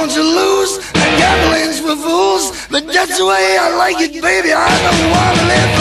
don't you lose? The gambling's for fools. but that's The way I like it, baby. I don't wanna live.